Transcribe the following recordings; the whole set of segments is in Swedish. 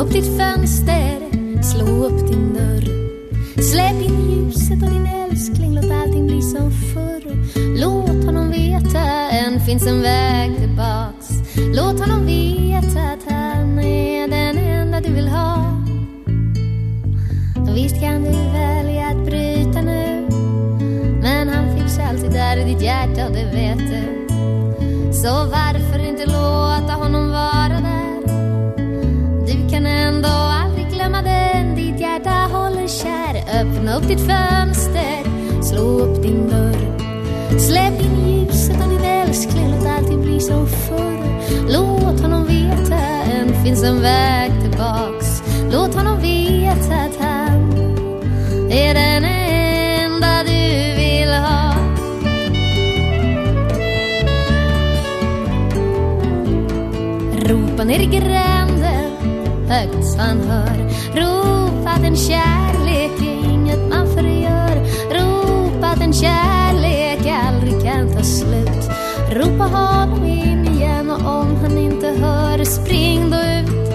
upp ditt fönster, slå upp din dörr. Släpp in ljuset och din älskling, låt allting bli som förr. Låt honom veta, än finns en väg tillbaks. Låt honom veta att han är den enda du vill ha. Visst kan du välja att bryta nu, men han finns alltid där i ditt hjärta det vet du. Så var Öppna upp ditt fönster, slå upp din dörr. Släpp in ljuset av din älskling, låt allting bli som förr. Låt honom veta, än finns en väg tillbaks. Låt honom veta att han är den enda du vill ha. Ropa ner i gränden högt så han hör. Ropa den kär kärlek aldrig kan ta slut. Ropa honom in igen och om han inte hör, spring då ut.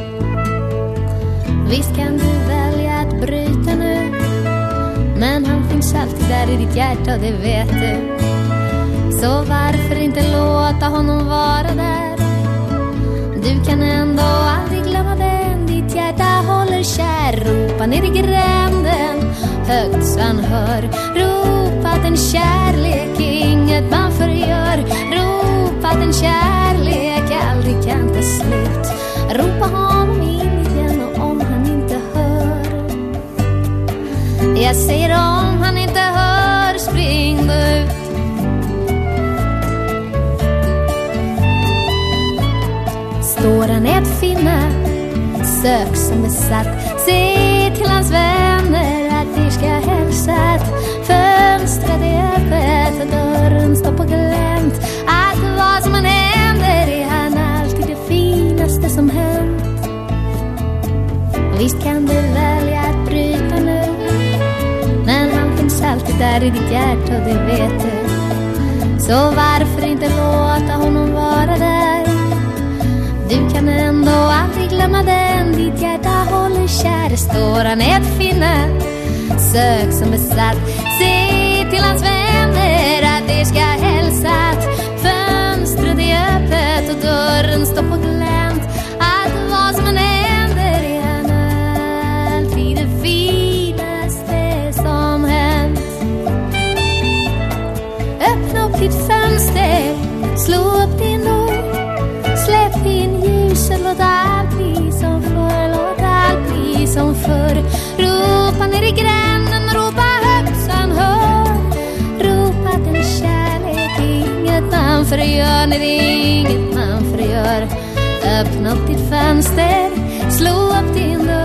Visst kan du välja att bryta nu. Men han finns alltid där i ditt hjärta det vet du. Så varför inte låta honom vara där? Du kan ändå aldrig glömma den ditt hjärta håller kär. Ropa ner i gränden högt så han hör. Ropa att en kärlek är inget man förgör. Ropa att en kärlek aldrig kan ta slut. Ropa honom in igen och om han inte hör. Jag säger om han inte hör, spring då ut. står han ett finna Sök som besatt Se till hans värld finaste som hänt Visst kan du välja att bryta nu Men han finns alltid där i ditt hjärta och det vet du Så varför inte låta honom vara där du kan ändå aldrig glömma den ditt hjärta håller kär. Står han ett finne sök som besatt. Se till hans vän. Ditt fönster, slå upp din dörr. Släpp in ljuset, låt allt bli som förr, låt allt bli som förr. Ropa ner i gränden, ropa högt så han hör. Ropa att kärlek inget man förgör, nej det är inget man förgör. Öppna upp ditt fönster, slå upp din dörr